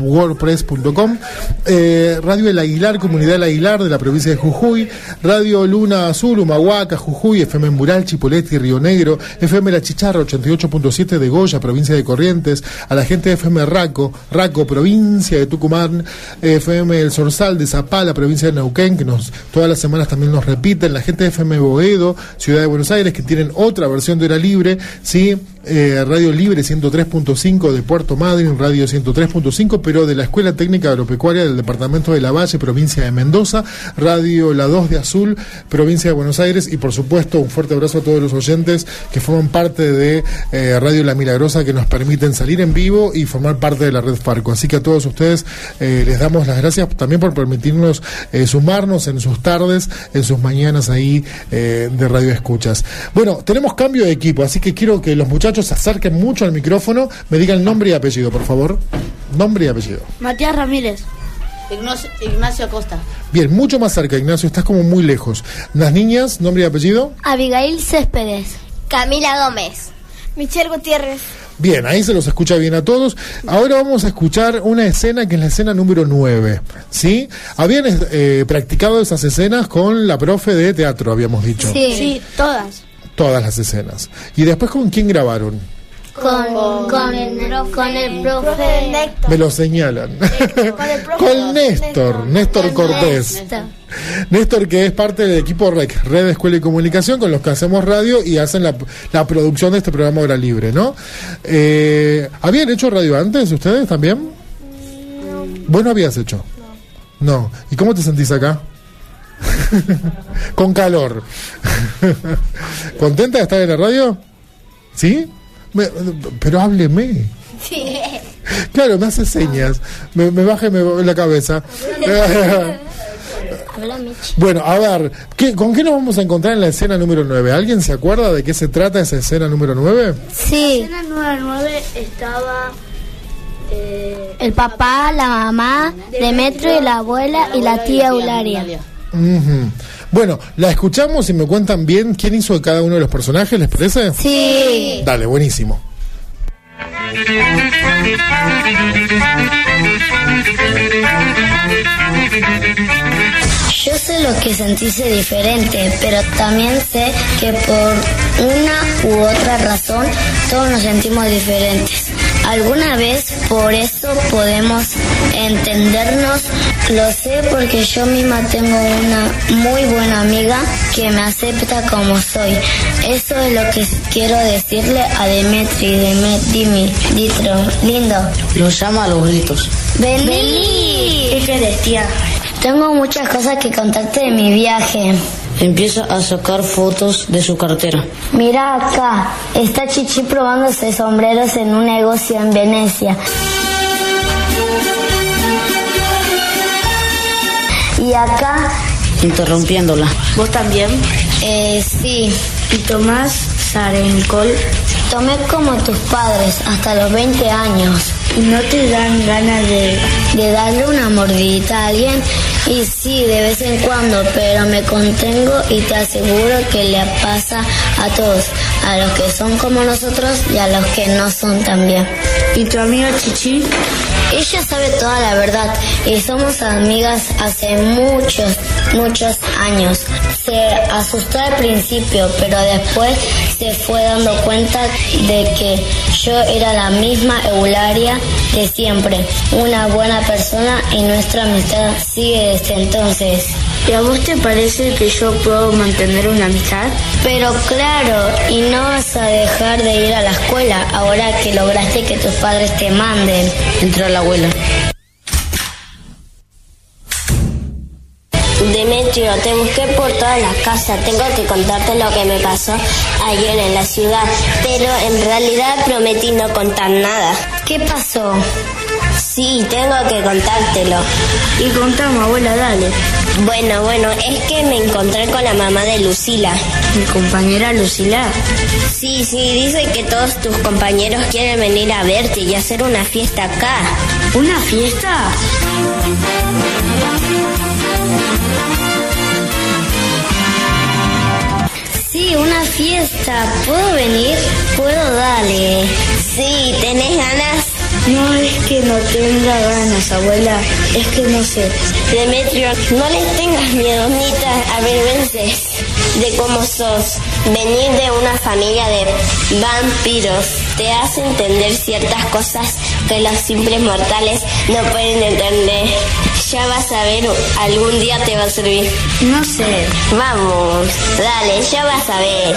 radioculturasantafue.wordpress.com, eh, Radio El Aguilar, Comunidad El Aguilar de la provincia de Jujuy, Radio Luna Azul, Humahuaca, Jujuy, FM Mural, Chipoleti, Río Negro, FM La Chicharra, 88.7 de Goya, provincia de Corrientes, a la gente de FM Raco, Raco, provincia de Tucumán, FM El Sorsal de Zapala, provincia de Neuquén, que nos todas las semanas también nos repiten, la gente de FM Boedo, ciudad de Buenos Aires, que tienen otra versión de Hora Libre, sí, eh, Radio Libre 103.5 de Puerto Madryn, Radio 103.5, pero de la Escuela Técnica Agropecuaria del Departamento de La Valle, provincia de Mendoza, Radio La 2 de Azul, provincia de Buenos Aires, y por supuesto un fuerte abrazo a todos los oyentes que forman parte de eh, Radio La Milagrosa, que nos permiten salir en vivo y formar parte de la red Farco. Así que a todos ustedes eh, les damos las gracias también por permitirnos sumarnos en sus tardes, en sus mañanas ahí de Radio Escuchas. Bueno, tenemos cambio de equipo, así que quiero que los muchachos se acerquen mucho al micrófono, me digan nombre y apellido, por favor. Nombre y apellido. Matías Ramírez. Ignacio, Ignacio Acosta. Bien, mucho más cerca, Ignacio, estás como muy lejos. Las niñas, nombre y apellido. Abigail Céspedes. Camila Gómez. Michelle Gutiérrez. Bien, ahí se los escucha bien a todos. Ahora vamos a escuchar una escena que es la escena número 9. ¿Sí? Habían eh, practicado esas escenas con la profe de teatro, habíamos dicho. Sí, sí, todas. Todas las escenas. ¿Y después con quién grabaron? Con, con, el, con el profe Me lo señalan. con Néstor, Néstor Cortés. Néstor. Néstor, que es parte del equipo REC, Red de Escuela y Comunicación, con los que hacemos radio y hacen la, la producción de este programa Hora Libre, ¿no? Eh, ¿Habían hecho radio antes ustedes también? ¿Vos no habías hecho? No. ¿Y cómo te sentís acá? con calor. ¿Contenta de estar en la radio? ¿Sí? Me- pero hábleme. Claro, me hace señas. Me, me va la cabeza. Bueno, a ver, ¿qué- ¿con qué nos vamos a encontrar en la escena número 9? ¿Alguien se acuerda de qué se trata esa escena número 9? Sí. En la número 9 estaba eh, El papá, la mamá, Demetrio y la abuela y la tía Bueno, la escuchamos y me cuentan bien quién hizo de cada uno de los personajes, ¿les parece? Sí. Dale, buenísimo. Yo sé lo que sentirse diferente, pero también sé que por una u otra razón todos nos sentimos diferentes. Alguna vez por eso podemos entendernos. Lo sé porque yo misma tengo una muy buena amiga que me acepta como soy. Eso es lo que quiero decirle a Demetri, Demetri, Ditro, lindo. Los llama a los gritos. Vení. ¿Qué querés, tía? Tengo muchas cosas que contarte de mi viaje. Empieza a sacar fotos de su cartera. Mira acá, está Chichi probándose sombreros en un negocio en Venecia. Y acá, Interrumpiéndola. ¿Vos también? eh, sí, ¿Y Tomás Sarencol? tomé como tus padres hasta los 20 años. ¿Y no te dan ganas de...? De darle una mordidita a alguien, y sí, de vez en cuando, pero me contengo y te aseguro que le pasa a todos, a los que son como nosotros y a los que no son también. ¿Y tu amiga Chichi? Ella sabe toda la verdad y somos amigas hace muchos, muchos años. Se asustó al principio, pero después se fue dando cuenta de que yo era la misma Eularia de siempre, una buena persona y nuestra amistad sigue desde entonces. ¿Y a vos te parece que yo puedo mantener una amistad? Pero claro, y no vas a dejar de ir a la escuela ahora que lograste que tus padres te manden. Entra la abuela. Demetrio, te busqué por toda la casa. Tengo que contarte lo que me pasó ayer en la ciudad. Pero en realidad prometí no contar nada. ¿Qué pasó? Sí, tengo que contártelo. Y contame, abuela, dale. Bueno, bueno, es que me encontré con la mamá de Lucila. ¿Mi compañera Lucila? Sí, sí, dice que todos tus compañeros quieren venir a verte y hacer una fiesta acá. ¿Una fiesta? Sí, una fiesta. ¿Puedo venir? Puedo, dale. Sí, ¿tenés ganas? No es que no tenga ganas, abuela, es que no sé. Demetrio, no les tengas miedo ni te avergüences de cómo sos. Venir de una familia de vampiros te hace entender ciertas cosas que los simples mortales no pueden entender. Ya vas a ver, algún día te va a servir. No sé. Vamos, dale, ya vas a ver.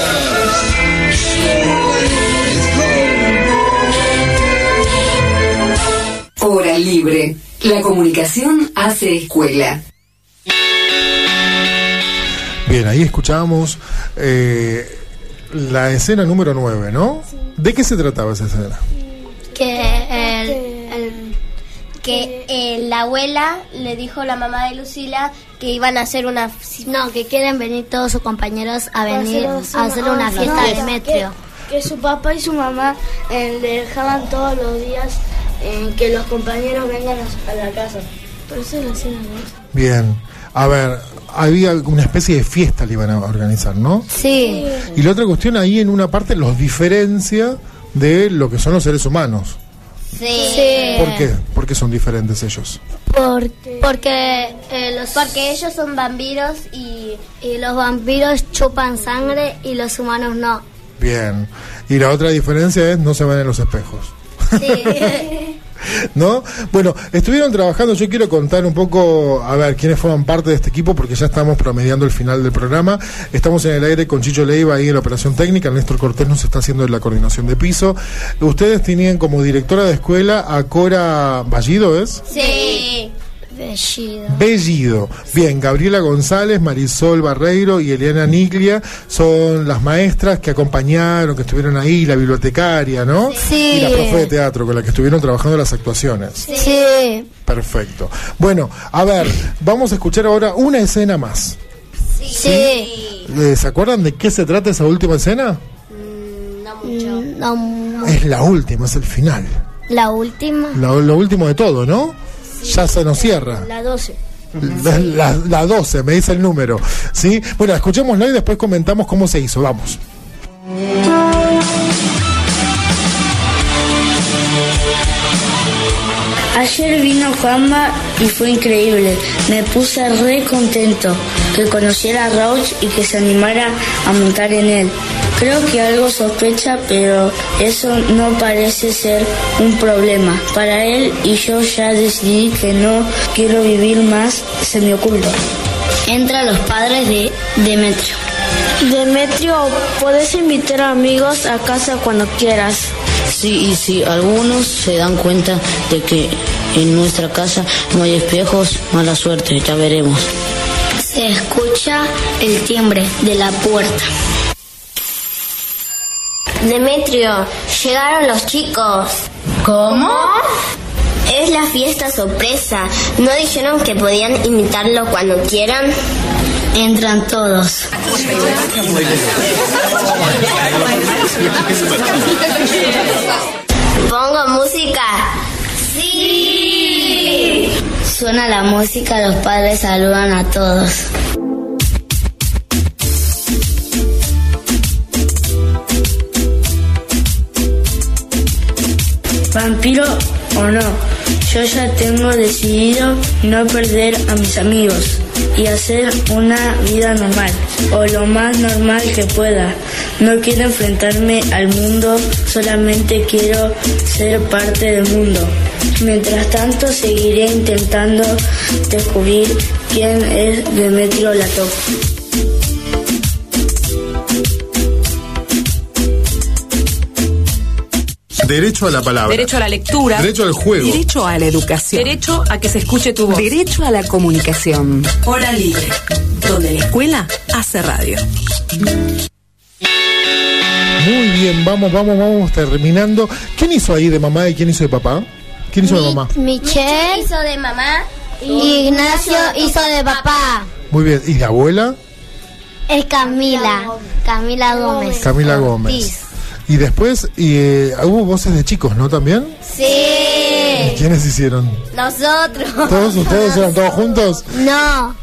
Hora libre. La comunicación hace escuela. Bien, ahí escuchamos eh, la escena número 9, ¿no? ¿De qué se trataba esa escena? Que eh, la abuela le dijo a la mamá de Lucila que iban a hacer una No, que quieren venir todos sus compañeros a venir a hacer una fiesta No, de Demetrio. Que, que su papá y su mamá eh, le dejaban todos los días eh, que los compañeros vengan a, a la casa. Por eso cena, ¿no? Bien, a ver, había una especie de fiesta le iban a organizar, ¿no? Sí. Y la otra cuestión ahí en una parte los diferencia de lo que son los seres humanos. Sí. ¿Por qué? ¿Por qué son diferentes ellos? Porque, porque, eh, los, Porque ellos son vampiros y y los vampiros chupan sangre y los humanos no. Bien. Y la otra diferencia es no se ven en los espejos. Sí. ¿No? Bueno, estuvieron trabajando, yo quiero contar un poco, a ver, quiénes forman parte de este equipo, porque ya estamos promediando el final del programa. Estamos en el aire con Chicho Leiva ahí en la operación técnica, Néstor Cortés nos está haciendo la coordinación de piso. Ustedes tenían como directora de escuela a Cora Ballido, ¿es? Sí. Bellido. Bellido. Bien, Gabriela González, Marisol Barreiro y Eliana Niclia son las maestras que acompañaron, que estuvieron ahí, la bibliotecaria, ¿no? Sí. Y la profe de teatro con la que estuvieron trabajando las actuaciones. Sí. Perfecto. Bueno, a ver, vamos a escuchar ahora una escena más. Sí. Eh, ¿Se acuerdan de qué se trata esa última escena? No mucho. No, Es la última, es el final. la última. Lo, lo último de todo, ¿no? Ya se nos cierra. La 12. La, la- la 12, me dice el número. ¿Sí? Bueno, escuchémoslo y después comentamos cómo se hizo. Vamos. Ayer vino Juanma y fue increíble. Me puse re contento que conociera a Rauch y que se animara a montar en él. Creo que algo sospecha, pero eso no parece ser un problema. Para él y yo ya decidí que no quiero vivir más semioculto. Entra los padres de Demetrio. Demetrio, puedes invitar a amigos a casa cuando quieras. Sí, y si algunos se dan cuenta de que en nuestra casa no hay espejos, mala suerte, ya veremos. Se escucha el timbre de la puerta. Demetrio, llegaron los chicos. ¿Cómo? Es la fiesta sorpresa. ¿No dijeron que podían invitarlo cuando quieran? Entran todos. ¿Pongo música? ¡Sí! Suena la música, los padres saludan a todos. Vampiro o no, yo ya tengo decidido no perder a mis amigos y hacer una vida normal, o lo más normal que pueda. No quiero enfrentarme al mundo, solamente quiero ser parte del mundo. Mientras tanto, seguiré intentando descubrir quién es Demetrio Lató. Derecho a la palabra. Derecho a la lectura. Derecho al juego. Derecho a la educación. Derecho a que se escuche tu voz. Derecho a la comunicación. Hora libre. Donde la escuela hace radio. Muy bien, vamos, vamos, vamos terminando. ¿Quién hizo ahí de mamá y quién hizo de papá? ¿Quién hizo de mamá? Michelle hizo de mamá y Ignacio hizo de papá. Muy bien. ¿Y de abuela? Es Camila. Camila Gómez. Camila Gómez. Y después, y, eh, hubo voces de chicos, ¿no? ¿También? Sí. ¿Y ¿Quiénes hicieron? Nosotros. ¿Todos ustedes eran todos juntos? No.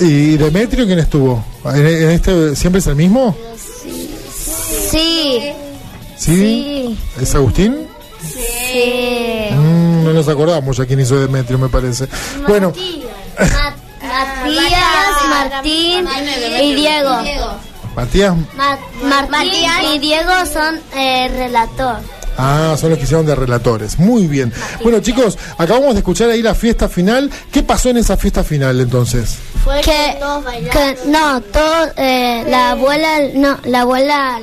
¿Y Demetrio quién estuvo? ¿En, en este siempre es el mismo? Sí. ¿Sí? ¿Es Agustín? Sí. Mm, no nos acordamos ya quién hizo Demetrio, me parece. Bueno, Matías, Martín y Diego. Matías. Ma- Martín y Diego son eh, relator. Ah, son los que hicieron de relatores. Muy bien. Bueno, chicos, acabamos de escuchar ahí la fiesta final. ¿Qué pasó en esa fiesta final entonces? Fue que, que- no, todo, eh, la abuela, no, la abuela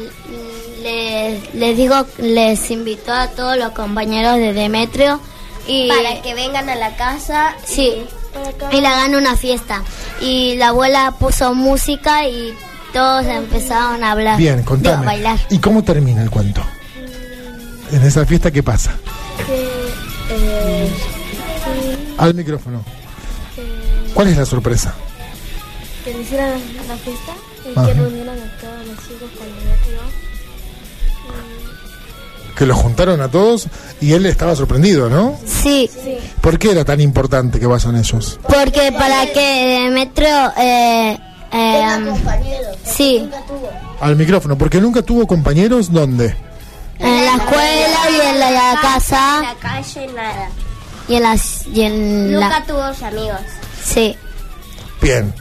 le- les digo, les invitó a todos los compañeros de Demetrio y para que vengan a la casa. sí, y le hagan una fiesta. Y la abuela puso música y todos empezaron a hablar, Bien, digo, a contame. bailar. ¿Y cómo termina el cuento? En esa fiesta, ¿qué pasa? Al micrófono. ¿Cuál es la sorpresa? Que le hicieran la fiesta y Ajá. que reunieran a todos los chicos Demetrio. Que lo juntaron a todos y él estaba sorprendido, ¿no? Sí, ¿Por qué era tan importante que vayan ellos? porque para que Demetrio, eh, eh, sí, Al micrófono, porque nunca tuvo compañeros, ¿dónde? en la escuela y en la, la casa En la calle, nada. y en las y en Nunca la, tuvo amigos. sí, Bien.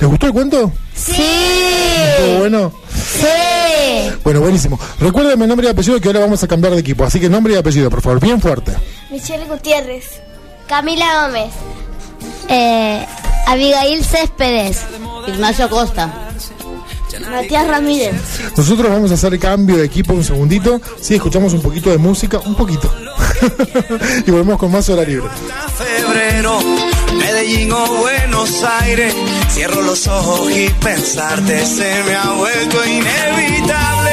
¿Les gustó el cuento? sí, ¿Estuvo bueno? sí. Bueno, buenísimo. Recuérdenme nombre y apellido que ahora vamos a cambiar de equipo. Así que nombre y apellido, por favor, bien fuerte. Michelle Gutiérrez. Camila Gómez. Eh, Abigail Céspedes, Ignacio Costa. Matías Ramírez. Nosotros vamos a hacer cambio de equipo un segundito. Sí, escuchamos un poquito de música, un poquito. y volvemos con más hora libre. febrero, Medellín o Buenos Aires. Cierro los ojos y pensarte se me ha vuelto inevitable.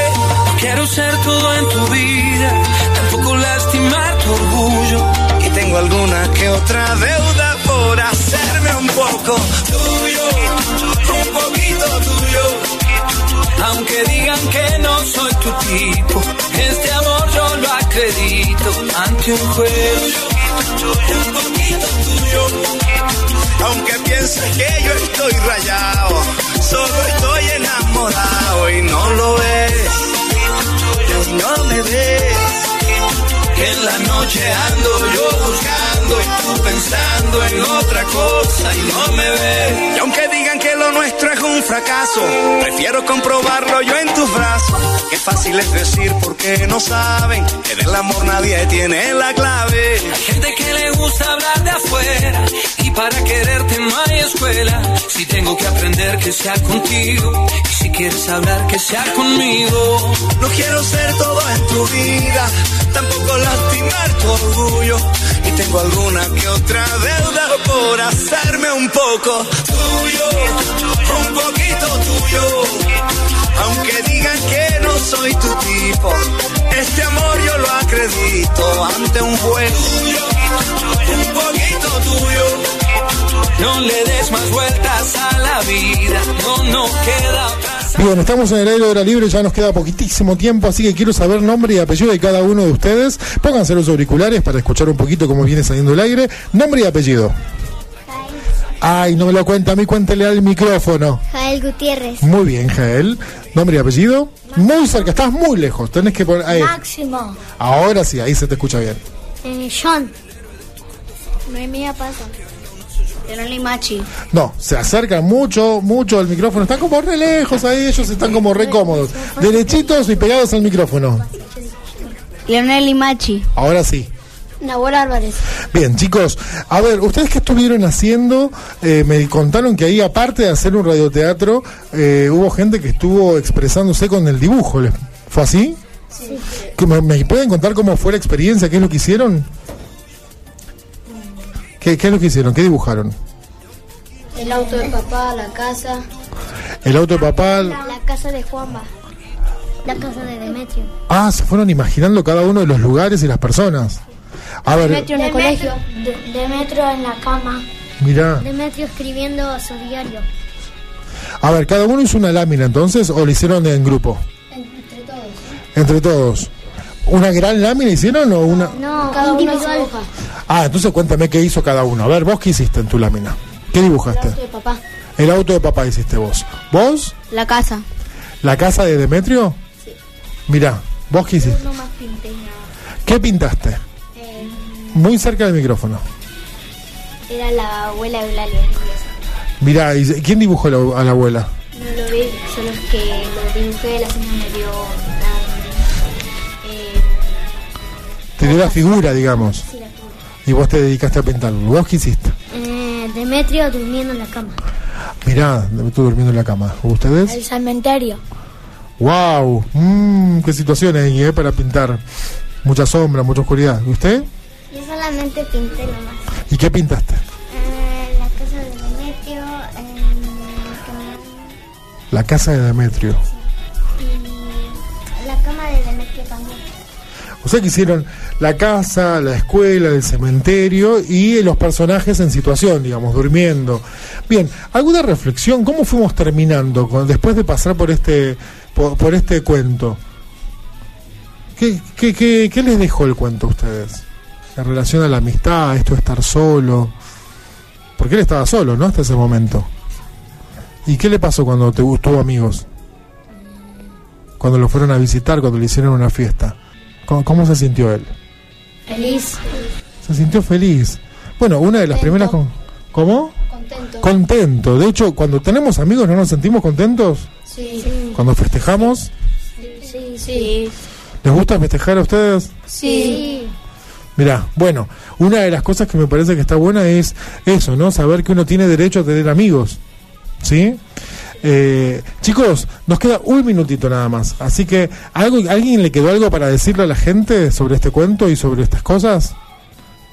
Quiero ser todo en tu vida, tampoco lastimar tu orgullo. Y tengo alguna que otra deuda por hacerme un poco tuyo, un poquito tuyo. Aunque digan que no soy tu tipo, este amor yo lo acredito ante un juez. un poquito tuyo. Aunque pienses que yo estoy rayado, solo estoy enamorado y no lo ves. Y no me ves. En la noche ando yo buscando y tú pensando en otra cosa y no me ves. Y aunque digan que lo nuestro es un fracaso, prefiero comprobarlo yo en tus brazos. Qué fácil es decir porque no saben que del amor nadie tiene la clave. Hay gente que le gusta hablar de afuera y para quererte hay escuela. Si tengo que aprender que sea contigo y si quieres hablar que sea conmigo. No quiero ser todo en tu vida, tampoco lastimar tu orgullo. Y tengo alguna que otra deuda por hacerme un poco tuyo, un poquito tuyo. Aunque digan que no soy tu tipo, este amor yo lo acredito ante un juez. Un poquito tuyo. No le des más vueltas a la vida, no, no queda otra Bien, estamos en el aire de hora libre, ya nos queda poquitísimo tiempo, así que quiero saber nombre y apellido de cada uno de ustedes. Pónganse los auriculares para escuchar un poquito cómo viene saliendo el aire. Nombre y apellido. Ay, no me lo cuenta a mí, cuéntele al micrófono. Jael Gutiérrez, Muy bien, Jael. Nombre y apellido. Muy cerca, estás muy lejos. Tenés que poner. ahí. Máximo. Ahora sí, ahí se te escucha bien. eh, John, Noemía Paso. Teronli Machi. No, se acercan mucho, mucho al micrófono. Están como re lejos ahí, ellos están como re cómodos. Derechitos y pegados al micrófono. Leonel Machi. Ahora sí. Nahuel Álvarez. Bien, chicos, a ver, ¿ustedes qué estuvieron haciendo? Eh, me contaron que ahí, aparte de hacer un radioteatro, eh, hubo gente que estuvo expresándose con el dibujo. ¿les- ¿Fue así? ¿Que ¿Me, me pueden contar cómo fue la experiencia? ¿Qué es lo que hicieron? ¿Qué, qué es lo que hicieron? ¿Qué dibujaron? El auto de papá, la casa. El auto de papá. La casa de Juanba. La casa de Demetrio. Ah, se fueron imaginando cada uno de los lugares y las personas. A ver, Demetrio en el colegio. Demetrio en la cama. mirá. Demetrio escribiendo su diario. A ver, cada uno hizo una lámina entonces o lo hicieron en grupo. Entre todos. Entre todos. ¿Una gran lámina hicieron o una.? No, cada uno hoja. Ah, entonces cuéntame qué hizo cada uno. A ver, vos qué hiciste en tu lámina. ¿Qué El dibujaste? auto de papá. El auto de papá hiciste vos. ¿Vos? La casa. ¿La casa de Demetrio? Sí. Mirá, ¿vos qué hiciste? No más pinté nada. ¿Qué pintaste? Eh, Muy cerca del micrófono. era la abuela de Eulalia. Mirá, ¿y ¿quién dibujó a la abuela? No lo vi, solo es que lo dibujé, la señora me dio Te dio la figura, digamos. sí, la figura. Y vos te dedicaste a pintarlo. ¿Vos qué hiciste? Eh, Demetrio durmiendo en la cama. Mirá, me estoy durmiendo en la cama. ¿Ustedes? El cementerio. ¡Wow! Mmm, qué situación ahí, ¿eh? Para pintar. Mucha sombra, mucha oscuridad. ¿Y usted? Yo solamente pinté nomás. ¿Y qué pintaste? Eh, la casa de Demetrio, La casa de Demetrio. y la cama de Demetrio también. O sea que hicieron la casa, la escuela, el cementerio y los personajes en situación, digamos, durmiendo. Bien, ¿alguna reflexión? ¿Cómo fuimos terminando con- después de pasar por este, por, por este cuento? ¿Qué, qué, qué, les dejó el cuento a ustedes? En relación a la amistad, esto de estar solo. Porque él estaba solo, ¿no? Hasta ese momento. ¿Y qué le pasó cuando te tuvo amigos? Cuando lo fueron a visitar, cuando le hicieron una fiesta. ¿Cómo, cómo se sintió él? Feliz. Se sintió feliz. Bueno, una de las primeras... Con... ¿Cómo? Contento. Contento. De hecho, cuando tenemos amigos no nos sentimos contentos. Sí. Cuando festejamos. Sí. Sí. ¿Les gusta festejar a ustedes? Sí. Mirá, bueno, una de las cosas que me parece que está buena es eso, ¿no? Saber que uno tiene derecho a tener amigos. ¿Sí? Eh, chicos, nos queda un minutito nada más. Así que, ¿algo, ¿alguien le quedó algo para decirle a la gente sobre este cuento y sobre estas cosas?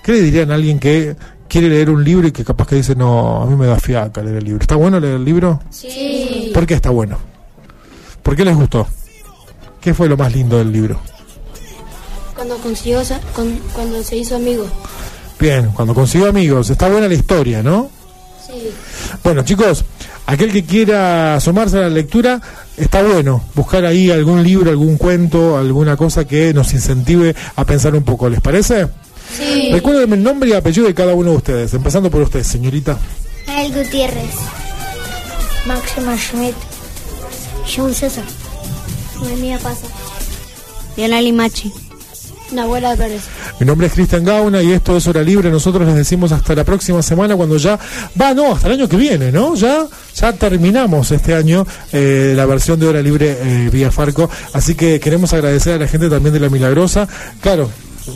¿Qué le dirían a alguien que quiere leer un libro y que capaz que dice, no, a mí me da fiaca leer el libro? ¿Está bueno leer el libro? Sí. ¿Por qué está bueno? ¿Por qué les gustó? ¿Qué fue lo más lindo del libro? Cuando consiguió, con- cuando se hizo amigo. Bien, cuando consiguió amigos, está buena la historia, ¿no? Sí. Bueno, chicos, aquel que quiera asomarse a la lectura, está bueno buscar ahí algún libro, algún cuento, alguna cosa que nos incentive a pensar un poco. ¿Les parece? Sí. Recuérdenme el nombre y apellido de cada uno de ustedes, empezando por usted, señorita. El Gutiérrez. Máxima Schmidt. John César. Noemía Pasa. Diana Limachi. Pérez. Mi nombre es Cristian Gauna y esto es Hora Libre. Nosotros les decimos hasta la próxima semana cuando ya va, no, hasta el año que viene, ¿no? Ya, ya terminamos este año eh, la versión de Hora Libre eh, vía Farco. Así que queremos agradecer a la gente también de La Milagrosa. Claro,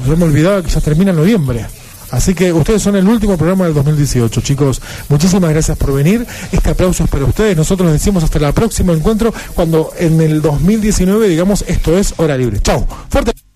yo me olvidaba que ya termina en noviembre. Así que ustedes son el último programa del 2018, chicos. Muchísimas gracias por venir. Este aplauso es para ustedes. Nosotros les decimos hasta el próximo encuentro cuando en el 2019 digamos esto es Hora Libre. Chao. Fuerte.